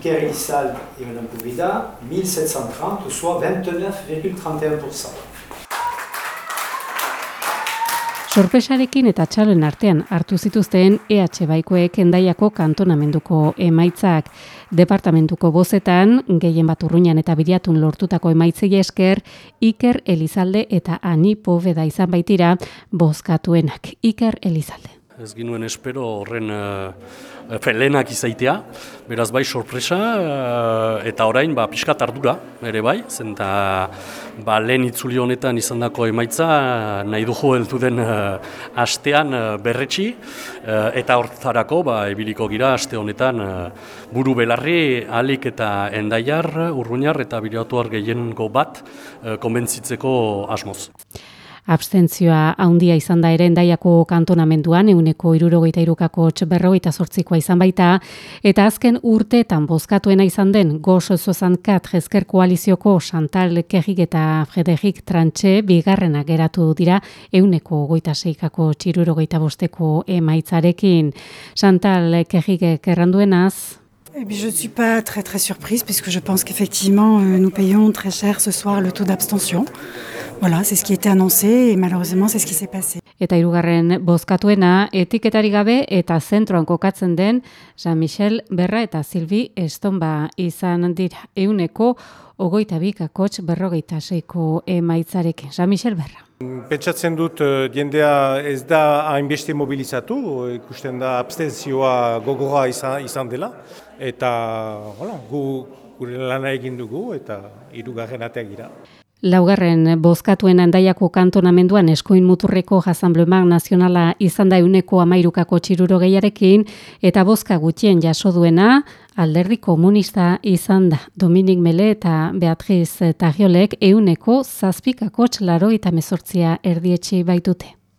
Iker Elisal et Mme Poubida, 1730, soit 29,31%. Sorpresarekin eta txaloen artean hartu zituzten EH Baikoek endaiako kantonamenduko emaitzak. Departamentuko bozetan, gehien bat urruinan eta biriatun lortutako emaitzei esker, Iker Elizalde eta Ani Poveda izan baitira bozkatuenak. Iker Elizalde ez ginuen espero horren uh, felenak izaitea, beraz bai sorpresa uh, eta orain ba, pixkat ardura ere bai, zen ba, lehen itzuli honetan izan dako emaitza nahi dugu heldu den uh, astean uh, berretxi uh, eta hortzarako ba, ebiliko gira aste honetan uh, buru belarri alik eta endaiar, urruñar eta biratuar gehiengo bat uh, konbentzitzeko asmoz. Abstentzioa haundia izan da ere endaiako kantonamenduan, euneko irurogeita irukako txberrogeita sortzikoa izan baita, eta azken urteetan bozkatuena izan den gozo zozan kat jezker koalizioko Chantal Kegik eta Frederik Trantxe bigarrena geratu dira euneko goita seikako txirurogeita bosteko emaitzarekin. Chantal Kegik erranduenaz, Eh bien, je ne suis pas très très surprise puisque je pense qu'effectivement euh, nous payons très cher ce soir le taux d'abstention. Voilà, c'est ce qui était annoncé et malheureusement c'est ce qui s'est passé. Eta hirugarren bozkatuena etiketari gabe eta zentroan kokatzen den Jean-Michel Berra eta Silvi Estonba izan dira euneko ogoita bikakotx berrogeita seiko emaitzarekin. Jean-Michel Berra. Pentsatzen dut uh, jendea ez da hainbeste mobilizatu, ikusten da abstenzioa gogora izan, izan dela, eta hola, gu gure lana egin dugu eta hirugarren ateak gira. Laugarren bozkatuen handaiako kantonamenduan eskoin muturreko jazanblemak nazionala izan da euneko amairukako txiruro gehiarekin eta bozka gutxien jaso duena alderdi komunista izan da. Dominik Mele eta Beatriz Tagiolek euneko zazpikako txlaro eta mezortzia erdietxe baitute.